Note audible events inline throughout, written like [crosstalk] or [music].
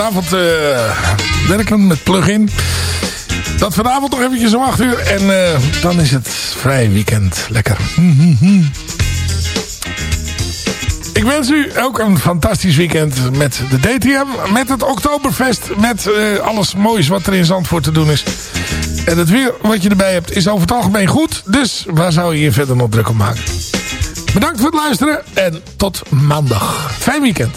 vanavond uh, werken met plugin. Dat vanavond nog eventjes om 8 uur. En uh, dan is het vrij weekend. Lekker. [laughs] Ik wens u ook een fantastisch weekend met de DTM. Met het Oktoberfest. Met uh, alles moois wat er in Zandvoort te doen is. En het weer wat je erbij hebt is over het algemeen goed. Dus waar zou je je verder nog druk op maken? Bedankt voor het luisteren. En tot maandag. Fijn weekend.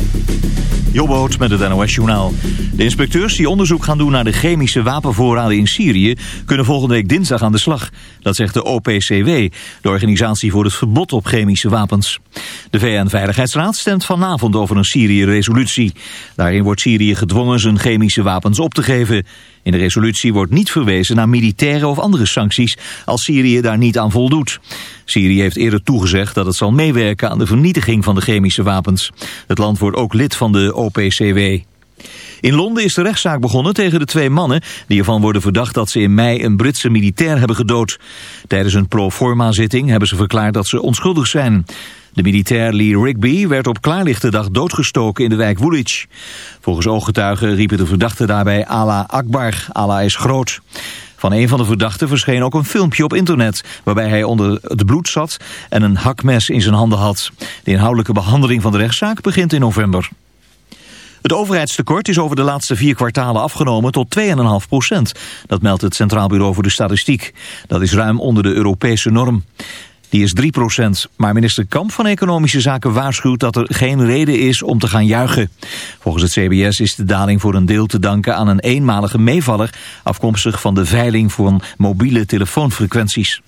Jobboot met het NOS-journaal. De inspecteurs die onderzoek gaan doen naar de chemische wapenvoorraden in Syrië... kunnen volgende week dinsdag aan de slag. Dat zegt de OPCW, de Organisatie voor het Verbod op Chemische Wapens. De VN-veiligheidsraad stemt vanavond over een Syrië-resolutie. Daarin wordt Syrië gedwongen zijn chemische wapens op te geven. In de resolutie wordt niet verwezen naar militaire of andere sancties als Syrië daar niet aan voldoet. Syrië heeft eerder toegezegd dat het zal meewerken aan de vernietiging van de chemische wapens. Het land wordt ook lid van de OPCW. In Londen is de rechtszaak begonnen tegen de twee mannen... die ervan worden verdacht dat ze in mei een Britse militair hebben gedood. Tijdens een pro-forma-zitting hebben ze verklaard dat ze onschuldig zijn. De militair Lee Rigby werd op klaarlichte dag doodgestoken in de wijk Woolwich. Volgens ooggetuigen riepen de verdachten daarbij Allah Akbar, Allah is groot. Van een van de verdachten verscheen ook een filmpje op internet... waarbij hij onder het bloed zat en een hakmes in zijn handen had. De inhoudelijke behandeling van de rechtszaak begint in november. Het overheidstekort is over de laatste vier kwartalen afgenomen tot 2,5 procent. Dat meldt het Centraal Bureau voor de Statistiek. Dat is ruim onder de Europese norm. Die is 3 procent. Maar minister Kamp van Economische Zaken waarschuwt dat er geen reden is om te gaan juichen. Volgens het CBS is de daling voor een deel te danken aan een eenmalige meevaller... afkomstig van de veiling voor mobiele telefoonfrequenties.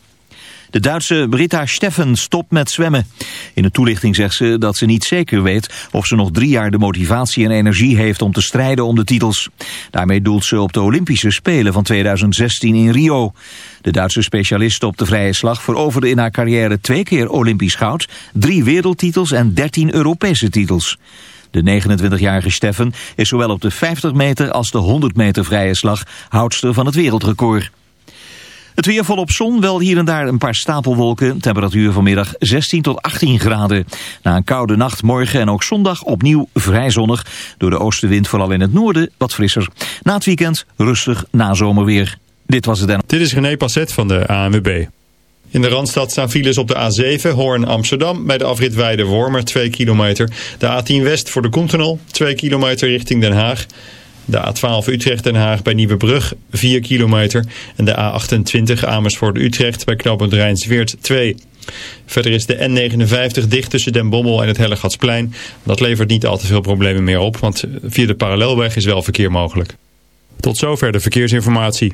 De Duitse Britta Steffen stopt met zwemmen. In de toelichting zegt ze dat ze niet zeker weet of ze nog drie jaar de motivatie en energie heeft om te strijden om de titels. Daarmee doelt ze op de Olympische Spelen van 2016 in Rio. De Duitse specialist op de vrije slag veroverde in haar carrière twee keer Olympisch goud, drie wereldtitels en 13 Europese titels. De 29-jarige Steffen is zowel op de 50 meter als de 100 meter vrije slag houdster van het wereldrecord. Het weer volop zon, wel hier en daar een paar stapelwolken. Temperatuur vanmiddag 16 tot 18 graden. Na een koude nacht morgen en ook zondag opnieuw vrij zonnig. Door de oostenwind vooral in het noorden wat frisser. Na het weekend rustig na zomerweer. Dit was het dan. Dit is René Passet van de ANWB. In de Randstad staan files op de A7 Hoorn-Amsterdam bij de afrit Weide-Wormer 2 kilometer. De A10 West voor de Koentunnel 2 kilometer richting Den Haag. De A12 Utrecht-Den Haag bij Nieuwebrug 4 kilometer. En de A28 Amersfoort-Utrecht bij knooppunt Rijnsweert 2 Verder is de N59 dicht tussen Den Bommel en het Hellegatsplein. Dat levert niet al te veel problemen meer op, want via de parallelweg is wel verkeer mogelijk. Tot zover de verkeersinformatie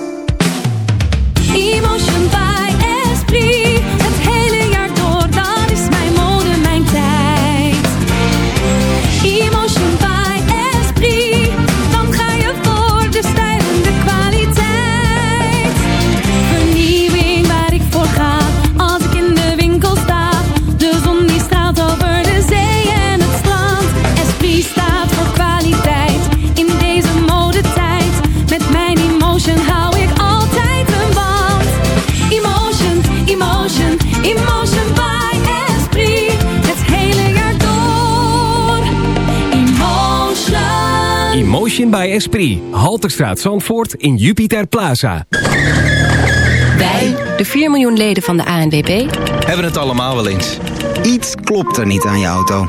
Emotion by Esprit. Motion by Esprit. Halterstraat Zandvoort in Jupiter Plaza. Wij, de 4 miljoen leden van de ANWB... hebben het allemaal wel eens. Iets klopt er niet aan je auto.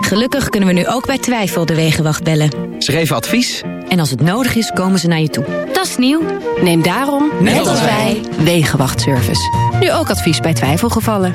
Gelukkig kunnen we nu ook bij twijfel de Wegenwacht bellen. Ze geven advies. En als het nodig is, komen ze naar je toe. Dat is nieuw. Neem daarom, net, als wij, Wegenwachtservice. Nu ook advies bij twijfelgevallen.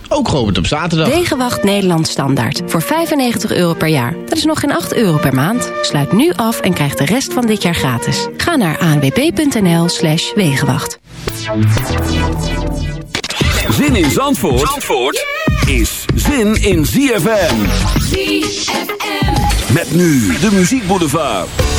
Ook geopend op zaterdag. Wegenwacht Nederland Standaard. Voor 95 euro per jaar. Dat is nog geen 8 euro per maand. Sluit nu af en krijg de rest van dit jaar gratis. Ga naar anwb.nl slash Wegenwacht. Zin in Zandvoort, Zandvoort is zin in ZFM. ZFM. Met nu de muziekboulevard.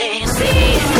See.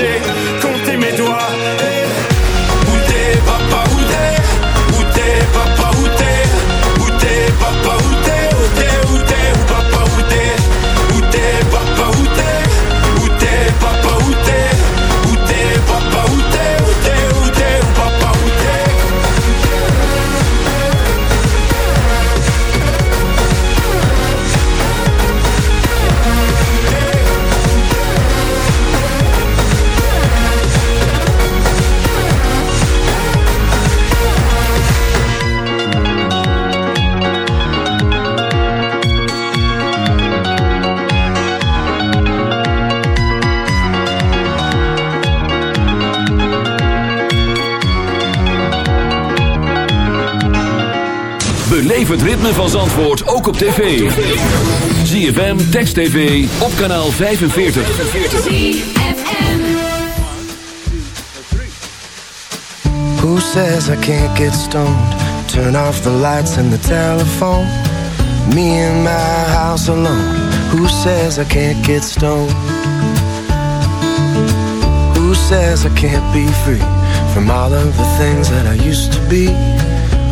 shake ritme van Zandvoort ook op tv. ZFM, Text TV, op kanaal 45. Who says I can't get stoned? Turn off the lights and the telephone. Me in my house alone. Who says I can't get stoned? Who says I can't be free from all of the things that I used to be?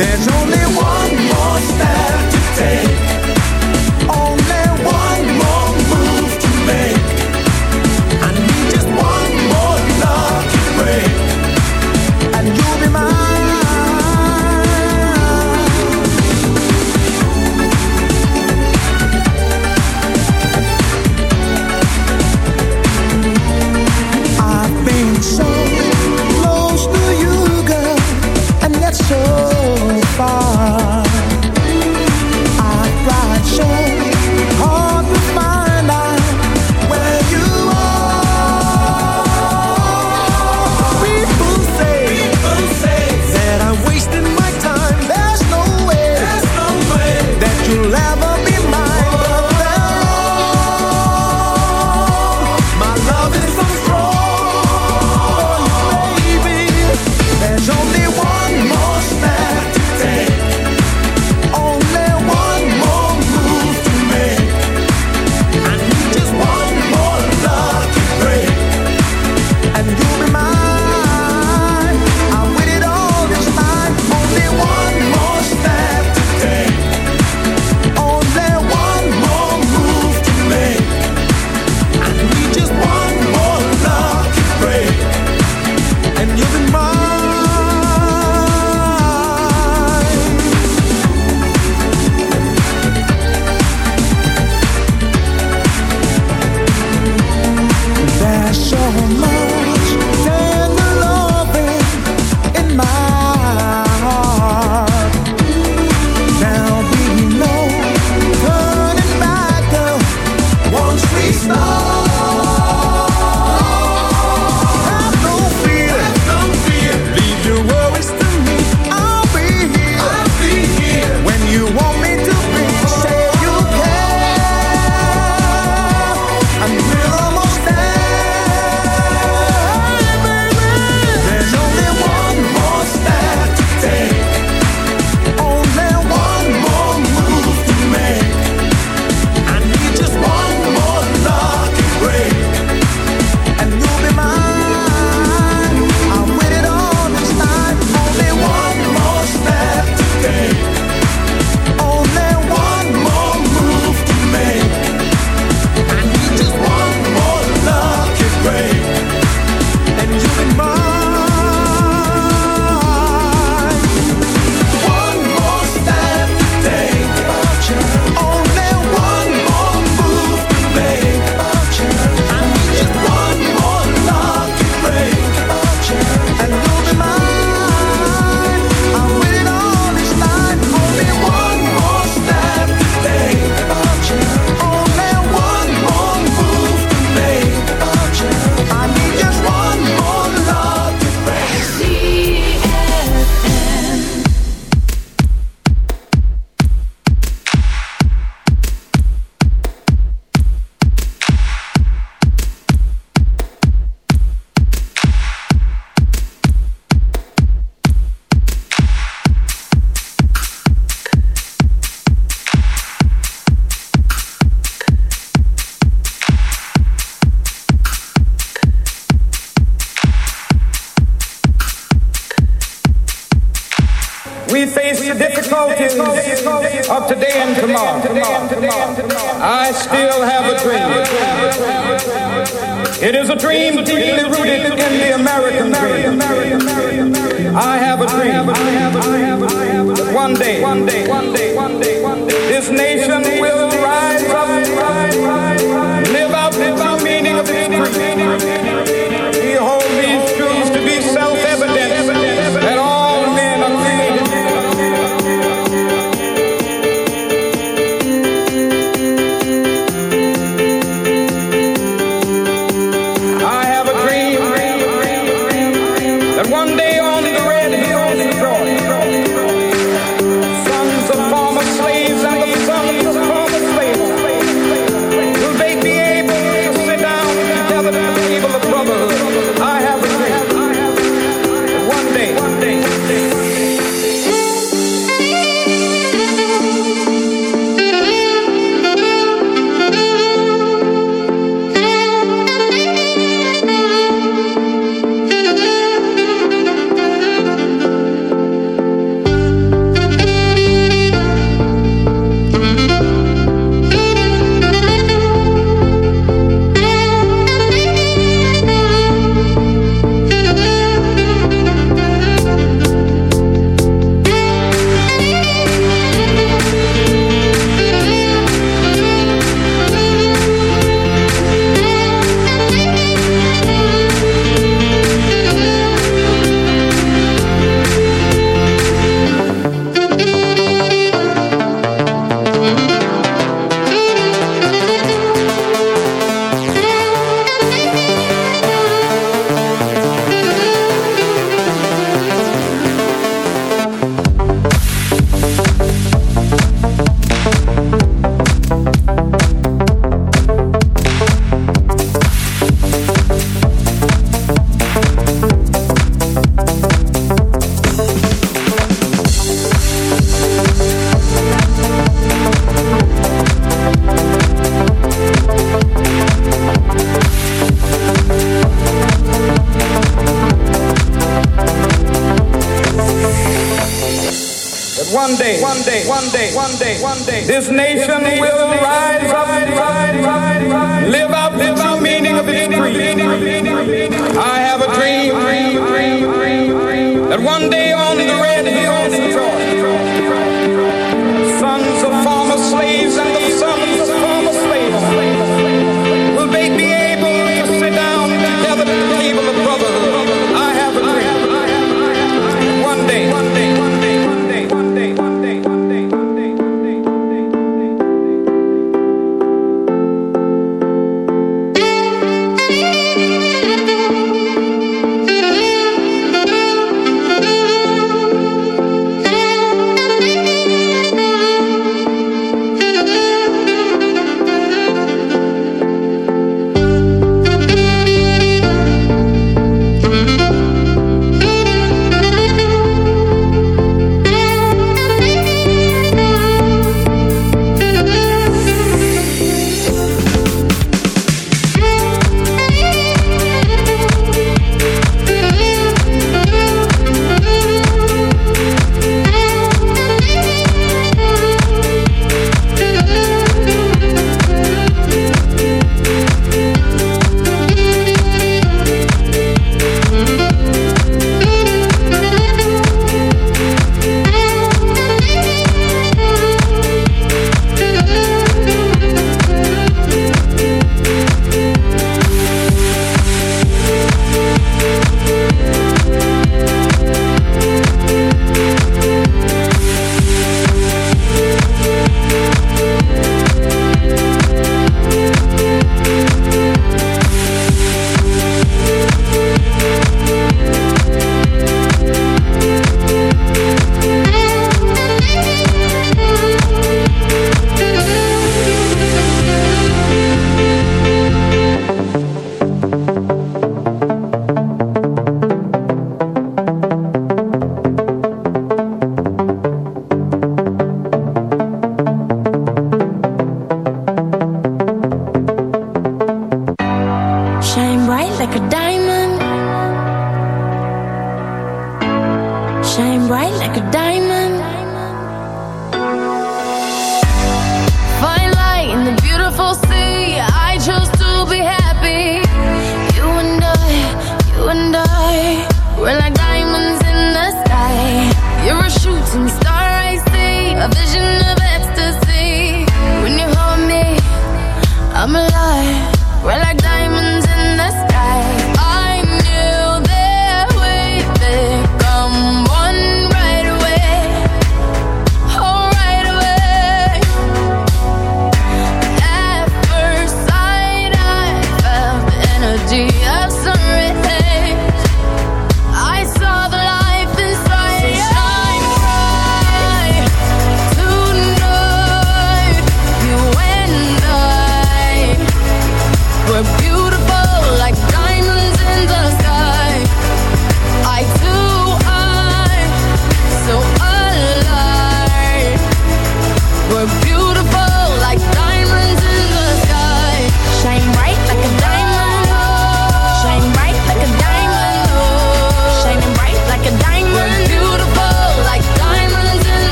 There's no one day on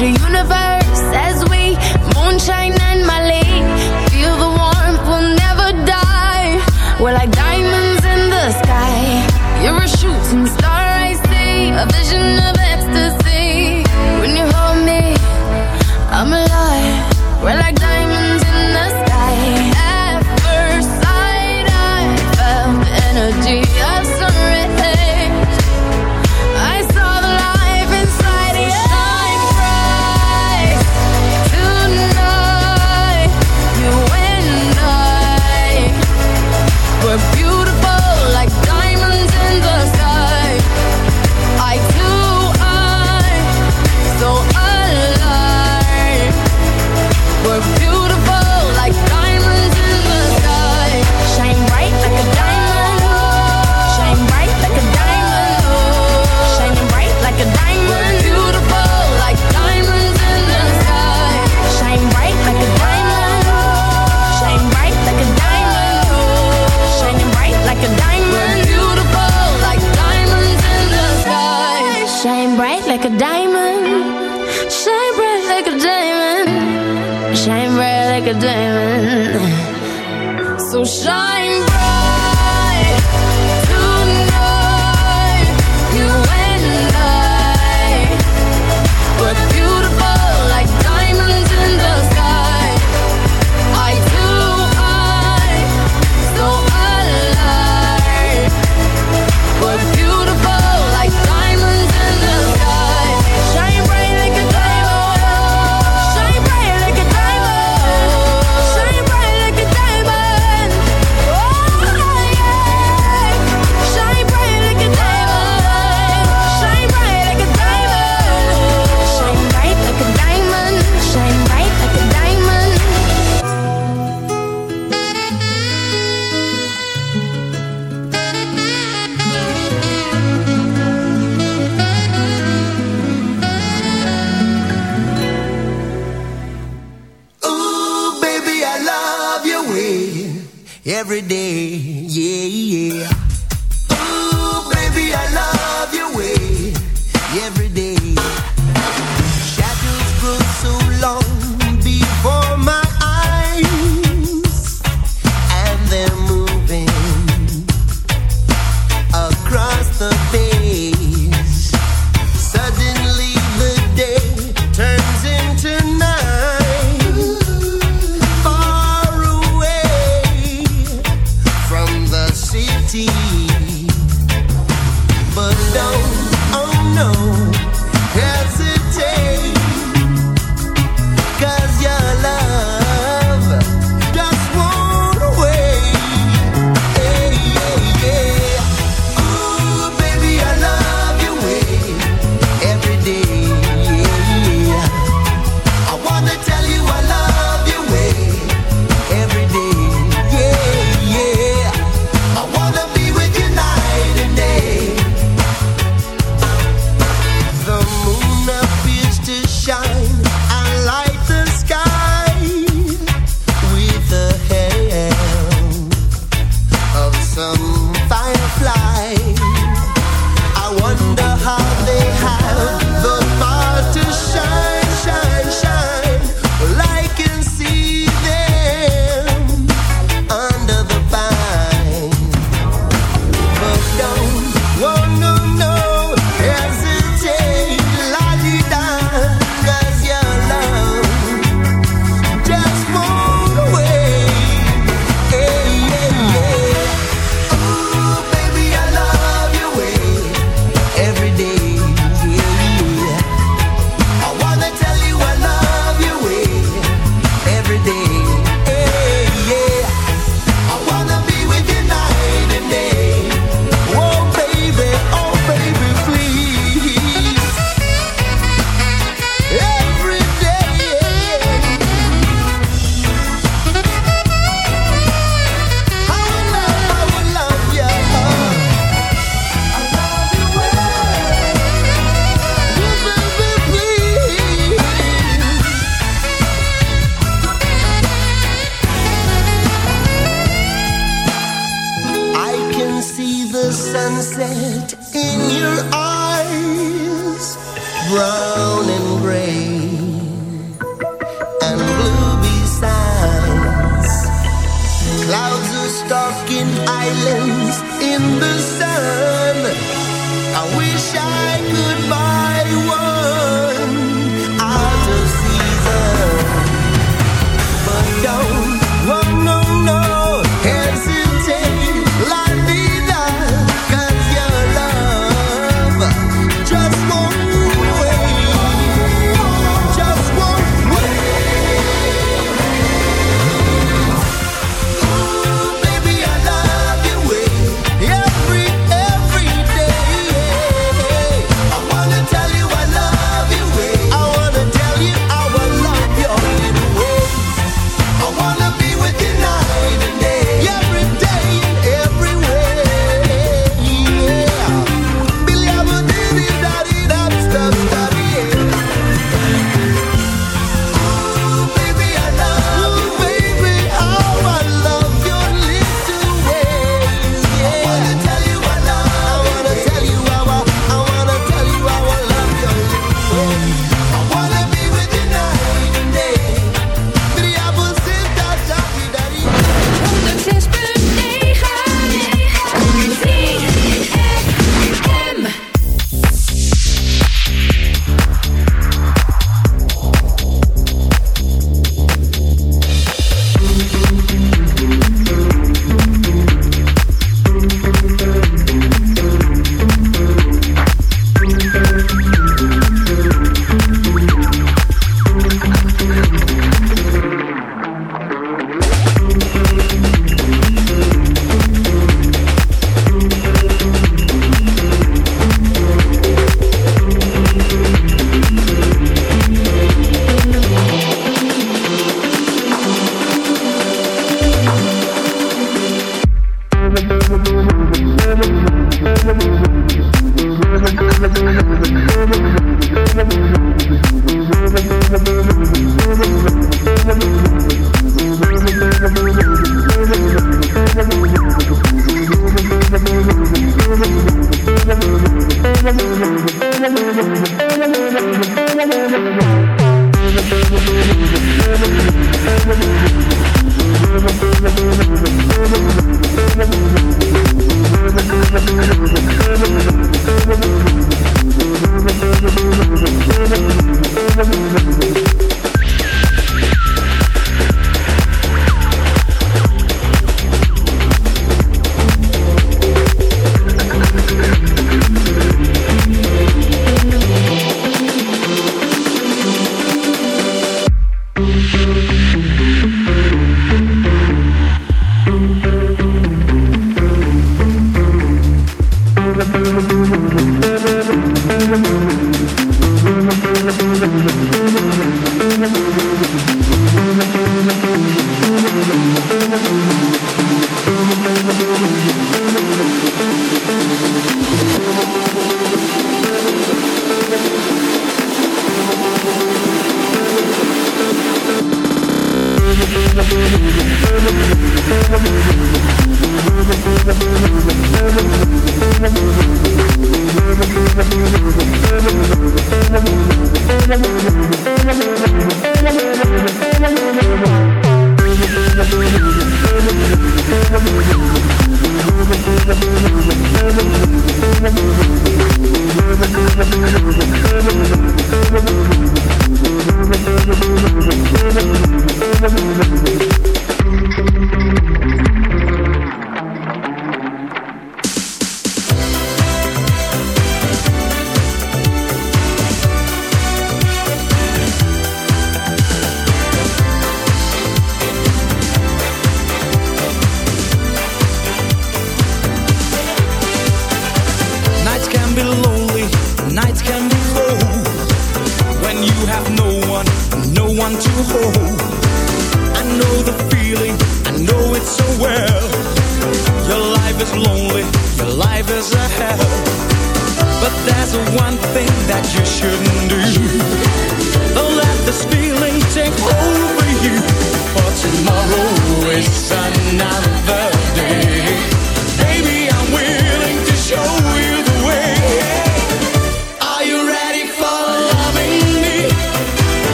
the universe